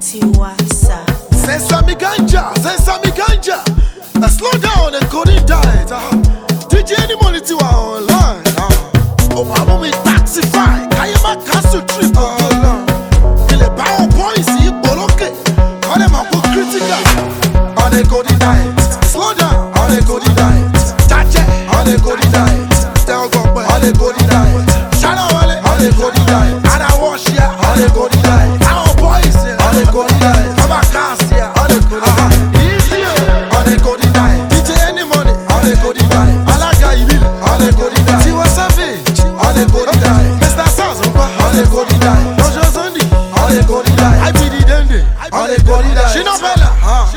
Tiwa Savage. Sesame ganja, sesame ganja. Uh, slow down and go in diet. Uh, DJ Enimoney to our online. Uh, oh, I'm on me taxify. Kaya ma castle trip. Uh, On est go in diet. Slow down, on est go in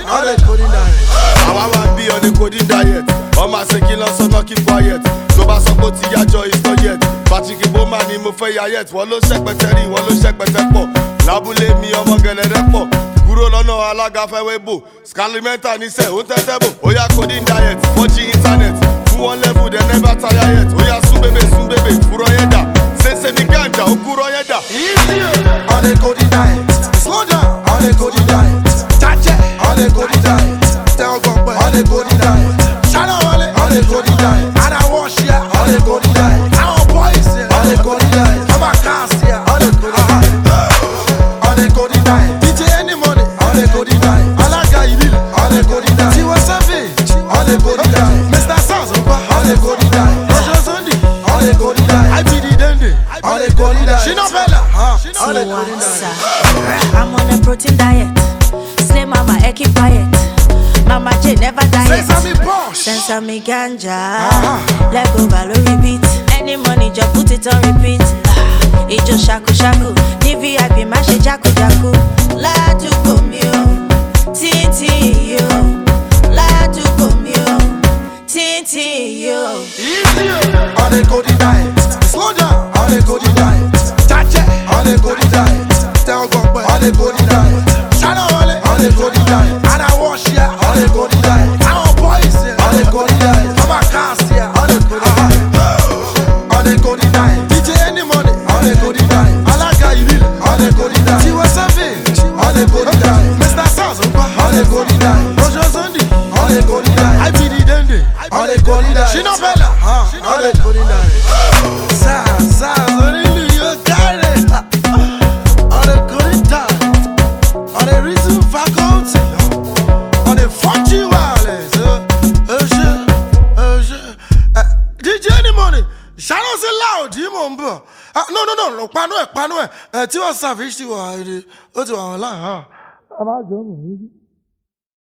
on go in diet. àwa wà bí on a coding diet. Ọmọ àṣekí lọ sọ náà keep quiet. Tó bá sọ pé ó ti yájọ is not yet. Patrick bowman ni mo fẹ́ ya yet. Wọ́n ló ṣẹ́pẹ̀tẹ̀ rí wọ́n ló ṣẹ́pẹ̀tẹ̀ pọ̀. Lábúlé mi ọmọ gẹ̀lẹ́dẹ́ pọ̀. Kúrò lọ́nà alága fẹ́wé bò scalimenta níṣẹ́ ó tẹ́tẹ́ bò. Ó yá coding diet. Fọ́jì internet. Fún wọn level dem never tire yet. Ó yá sún bébè sún bébè fúrọ̀ yẹn dà. Ṣẹṣẹ ní kúrọ̀ on a Tiwa good diet. Savage. I'm on a protein diet. Slim mama, I keep quiet. Mama J never diet. Bosch. Sesame ganja. Ah. Let go value repeat. Enimoney, just put it on repeat. Ijo shaku shaku. Ní VIP má ṣe jáku God, on a mò ń bọ̀ ah, no no no panú ẹ̀ panú ẹ̀ eh, tí wọ́n ṣàfihàn ti wà láàárọ̀. Ah. a máa jọ mọ̀ níbi.